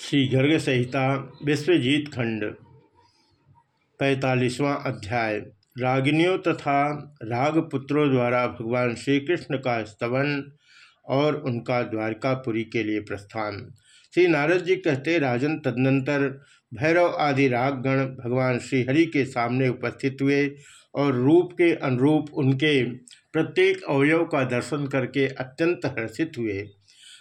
श्री गर्ग संहिता विश्वजीत खंड पैतालीसवां अध्याय। रागिनियों तथा रागपुत्रों द्वारा भगवान श्री कृष्ण का स्तवन और उनका द्वारकापुरी के लिए प्रस्थान। श्री नारद जी कहते, राजन तदनंतर भैरव आदि रागगण भगवान श्रीहरि के सामने उपस्थित हुए और रूप के अनुरूप उनके प्रत्येक अवयव का दर्शन करके अत्यंत हर्षित हुए।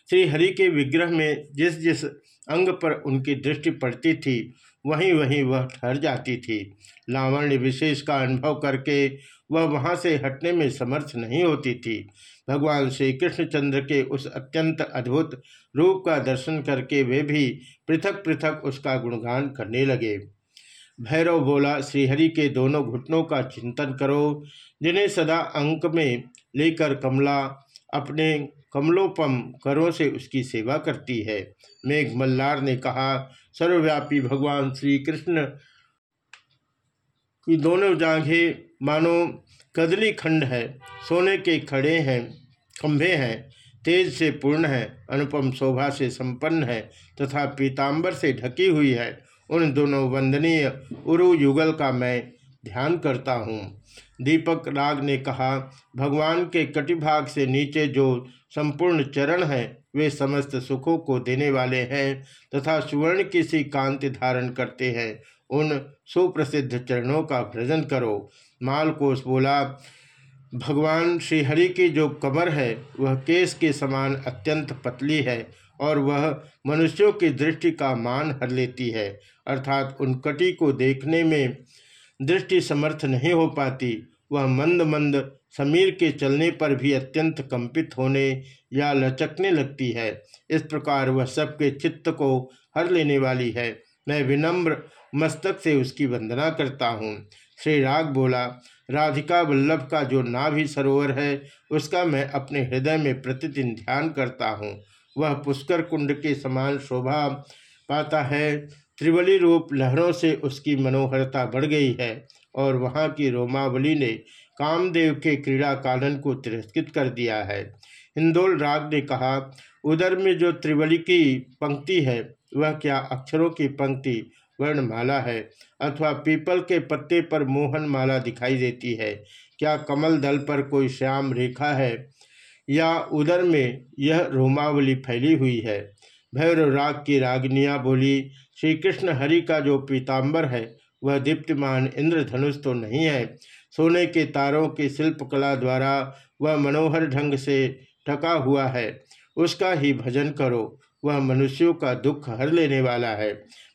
श्री हरि के विग्रह में जिस जिस अंग पर उनकी दृष्टि पड़ती थी वहीं वहीं वह ठहर जाती थी। लावण्य विशेष का अनुभव करके वह वहाँ से हटने में समर्थ नहीं होती थी। भगवान श्री कृष्णचंद्र के उस अत्यंत अद्भुत रूप का दर्शन करके वे भी पृथक पृथक उसका गुणगान करने लगे। भैरव बोला, श्रीहरि के दोनों घुटनों का चिंतन करो, जिन्हें सदा अंक में लेकर कमला अपने कमलोपम करों से उसकी सेवा करती है। मेघ मल्लार ने कहा, सर्वव्यापी भगवान श्री कृष्ण की दोनों जांघे मानो कदली खंड है, सोने के खड़े हैं, खंभे हैं, तेज से पूर्ण है, अनुपम शोभा से संपन्न है, तथा पीताम्बर से ढकी हुई है। उन दोनों वंदनीय उरु युगल का मैं ध्यान करता हूँ। दीपक राग ने कहा, भगवान के कटिभाग से नीचे जो संपूर्ण चरण हैं, वे समस्त सुखों को देने वाले हैं तथा सुवर्ण की सी कांति धारण करते हैं। उन सुप्रसिद्ध चरणों का भ्रजन करो। मालकोश बोला, भगवान श्रीहरि की जो कमर है, वह केस के समान अत्यंत पतली है और वह मनुष्यों की दृष्टि का मान हर लेती है। अर्थात उन कटी को देखने में दृष्टि समर्थ नहीं हो पाती, वह मंद मंद समीर के चलने पर भी अत्यंत कंपित होने या लचकने लगती है। इस प्रकार वह सबके चित्त को हर लेने वाली है। मैं विनम्र मस्तक से उसकी वंदना करता हूँ। श्री राग बोला, राधिका वल्लभ का जो नाभि सरोवर है, उसका मैं अपने हृदय में प्रतिदिन ध्यान करता हूँ। वह पुष्कर कुंड के समान शोभा पाता है त्रिवली रूप लहरों से उसकी मनोहरता बढ़ गई है और वहाँ की रोमावली ने कामदेव के क्रीड़ा कालन को तिरस्कृत कर दिया है। हिंदोल राग ने कहा उधर में जो त्रिवली की पंक्ति है, वह क्या अक्षरों की पंक्ति, वर्णमाला है? अथवा पीपल के पत्ते पर मोहन माला दिखाई देती है? क्या कमल दल पर कोई श्याम रेखा है? या उदर में यह रोमावली फैली हुई है? भैरव राग की रागनिया बोली श्री कृष्ण हरि का जो पीताम्बर है, वह दीप्तिमान इंद्रधनुष तो नहीं है। सोने के तारों की शिल्पकला द्वारा वह मनोहर ढंग से ढका हुआ है। उसका ही भजन करो, वह मनुष्यों का दुख हर लेने वाला है।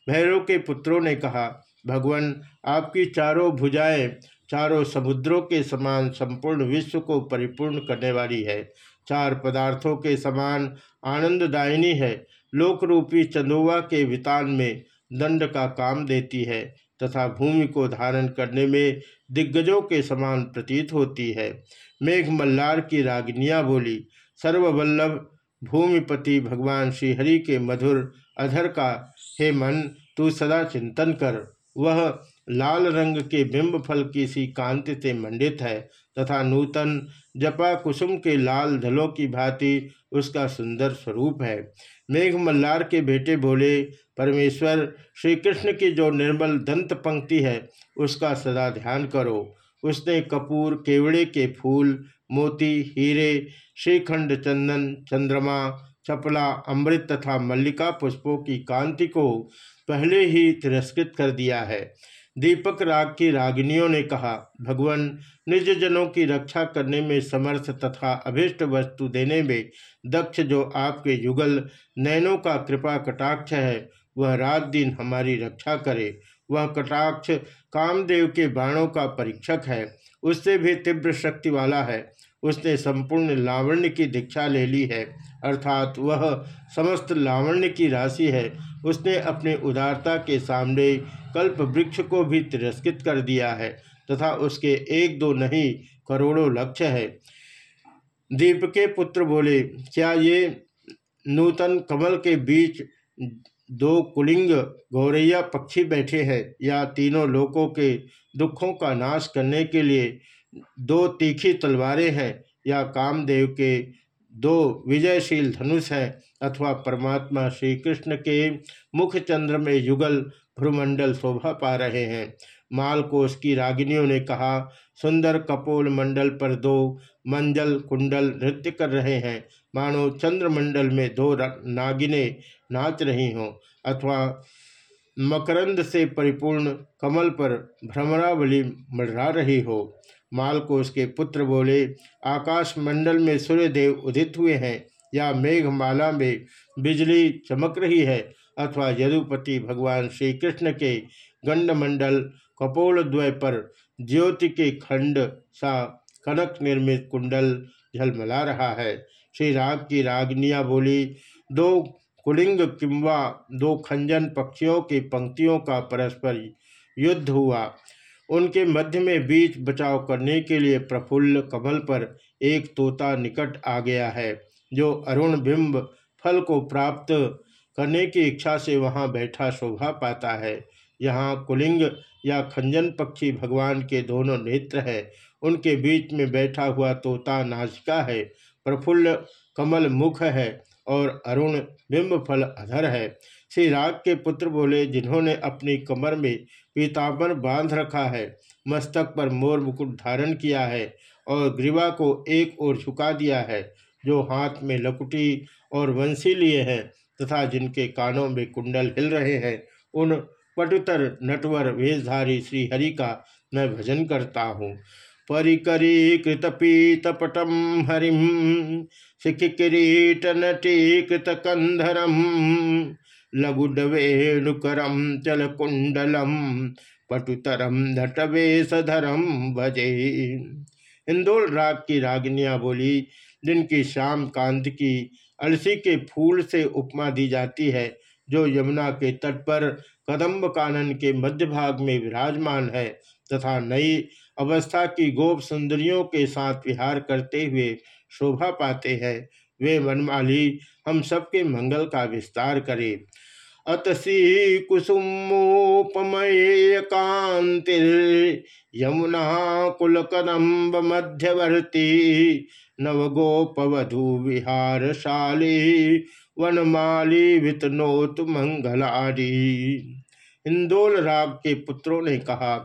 भैरव के पुत्रों ने कहा, भगवान, आपकी चारों भुजाएँ चारों समुद्रों के समान संपूर्ण विश्व को परिपूर्ण करने वाली है। चार पदार्थों के समान आनंददायिनी है। लोकरूपी चंदोवा के वितान में दंड का काम देती है तथा भूमि को धारण करने में दिग्गजों के समान प्रतीत होती है। मेघ मल्लार की रागनिया बोली, सर्ववल्लभ, भूमिपति भगवान श्रीहरि के मधुर अधर का हे मन, तू सदा चिंतन कर। वह लाल रंग के बिंब फल की सी कांति से मंडित है। तथा नूतन जपा कुसुम के लाल धलों की भांति उसका सुंदर स्वरूप है। मेघ मल्लार के बेटे बोले, परमेश्वर श्री कृष्ण की जो निर्मल दंत पंक्ति है, उसका सदा ध्यान करो। उसने कपूर, केवड़े के फूल, मोती, हीरे, श्रीखंड चंदन, चंद्रमा चपला अमृत तथा मल्लिका पुष्पों की कांति को पहले ही तिरस्कृत कर दिया है। दीपक राग की रागिनियों ने कहा, भगवान निज जनों की रक्षा करने में समर्थ तथा अभिष्ट वस्तु देने में दक्ष जो आपके युगल नैनों का कृपा कटाक्ष है, वह रात दिन हमारी रक्षा करे। वह कटाक्ष कामदेव के बाणों का परीक्षक है। उससे भी तीव्र शक्ति वाला है। उसने संपूर्ण लावण्य की दीक्षा ले ली है, अर्थात वह समस्त लावण्य की राशि है। उसने अपने उदारता के सामने कल्प वृक्ष को भी तिरस्कृत कर दिया है, तथा उसके एक दो नहीं, करोड़ों लक्ष्य है। दीप के पुत्र बोले, क्या ये नूतन कमल के बीच दो कुलिंग गौरैया पक्षी बैठे हैं, या तीनों लोकों के दुखों का नाश करने के लिए दो तीखी तलवारें हैं, या कामदेव के दो विजयशील धनुष हैं, अथवा परमात्मा श्री कृष्ण के मुख चंद्र में युगल भ्रुमंडल शोभा पा रहे हैं। माल मालकोश की रागिनियों ने कहा, सुंदर कपोल मंडल पर दो मंजल कुंडल नृत्य कर रहे हैं। मानो चंद्रमंडल में दो नागिने नाच रही हों। अथवा, मकरंद से परिपूर्ण कमल पर भ्रमरावली मढ़ा रही हो। मालकोश के पुत्र बोले आकाश मंडल में सूर्यदेव उदित हुए हैं या मेघमाला में बिजली चमक रही है? अथवा यदुपति भगवान श्री कृष्ण के गंडमंडल कपोलद्वय पर ज्योति के खंड सा कनक निर्मित कुंडल झलमला रहा है। श्री राग की रागनिया बोली, दो कुलिंग किंवा दो खंजन पक्षियों की पंक्तियों का परस्पर युद्ध हुआ। उनके मध्य में बीच बचाव करने के लिए प्रफुल्ल कमल पर एक तोता निकट आ गया है, जो अरुण बिंब फल को प्राप्त करने की इच्छा से वहाँ बैठा शोभा पाता है। यहाँ कुलिंग या खंजन पक्षी भगवान के दोनों नेत्र है। उनके बीच में बैठा हुआ तोता नाजिका है। प्रफुल्ल कमल मुख है और अरुण बिंब फल अधर है। श्री राग के पुत्र बोले, जिन्होंने अपनी कमर में पीताम्बर बाँध रखा है, मस्तक पर मोर मुकुट धारण किया है और ग्रीवा को एक ओर झुका दिया है, जो हाथ में लकुटी और वंशी लिए हैं तथा जिनके कानों में कुंडल हिल रहे हैं, उन पटुतर नटवर वेशधारी श्रीहरि का मैं भजन करता हूँ। परिकरी कृतपीतपटम हरिम शिख किरीट नटीकृत कंधरम लघुडवेणुकरम चलकुंडलम पटुतरम नटवेशधरम भजे। इंदौल राग की रागनिया बोली जिनकी श्याम कांत की अलसी के फूल से उपमा दी जाती है, जो यमुना के तट पर कदम्ब कानन के मध्य भाग में विराजमान है, तथा नई अवस्था की गोप सुंदरियों के साथ विहार करते हुए शोभा पाते हैं। वे वनमाली हम सबके मंगल का विस्तार करे। अतसी कुसुमोपमय कांतिर यमुना कुल कदम्ब मध्यवर्ती नवगोपवधु विहारशाली वनमाली वितनोत मंगलारी। इंदोल राग के पुत्रों ने कहा,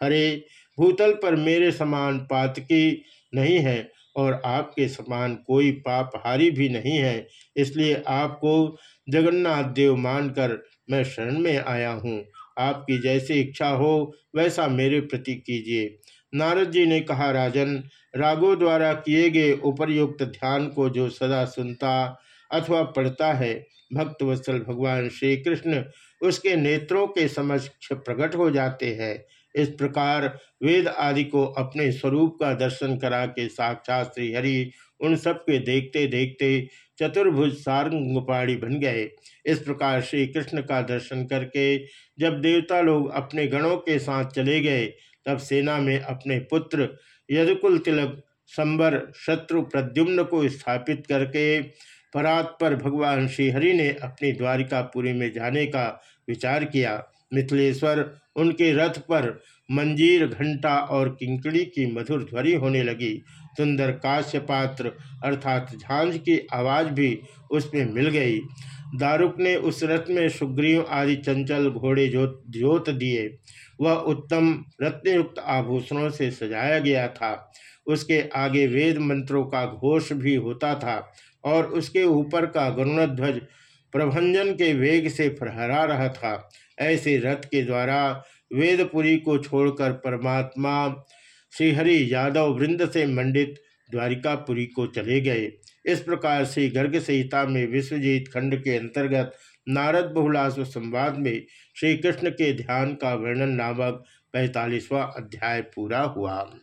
हरे, भूतल पर मेरे समान पातकी नहीं है और आपके समान कोई पापहारी भी नहीं है, इसलिए आपको जगन्नाथ देव मानकर मैं शरण में आया हूँ। आपकी जैसी इच्छा हो, वैसा मेरे प्रति कीजिए। नारद जी ने कहा, राजन, रागों द्वारा किए गए उपरयुक्त ध्यान को जो सदा सुनता अथवा पढ़ता है, भक्त वत्सल भगवान श्री कृष्ण उसके नेत्रों के समक्ष प्रकट हो जाते हैं। इस प्रकार वेद आदि को अपने स्वरूप का दर्शन करा के साक्षात श्री हरि उन सब के देखते देखते चतुर्भुज सारंगपाणी बन गए। इस प्रकार श्री कृष्ण का दर्शन करके जब देवता लोग अपने गणों के साथ चले गए, तब सेना में अपने पुत्र यदुकुल तिलक संबर शत्रु प्रद्युम्न को स्थापित करके परात पर भगवान श्रीहरि ने अपनी द्वारिकापुरी में जाने का विचार किया। मिथिलेश्वर उनके रथ पर मंजीर घंटा और किंकड़ी की मधुर ध्वनि होने लगी। सुंदर काश्य पात्र अर्थात झांझ की आवाज़ भी उसमें मिल गई। दारुक ने उस रथ में सुग्रीव आदि चंचल घोड़े जोत जोत दिए। वह उत्तम रत्नयुक्त आभूषणों से सजाया गया था। उसके आगे वेद मंत्रों का घोष भी होता था और उसके ऊपर का गरुणध्वज प्रभंजन के वेग से फहरा रहा था। ऐसे रथ के द्वारा वेदपुरी को छोड़कर परमात्मा श्रीहरि यादव वृंद से मंडित द्वारिकापुरी को चले गए। इस प्रकार से गर्ग संहिता में विश्वजीत खंड के अंतर्गत नारद बहुलास्व संवाद में श्री कृष्ण के ध्यान का वर्णन नामक पैंतालीसवां अध्याय पूरा हुआ।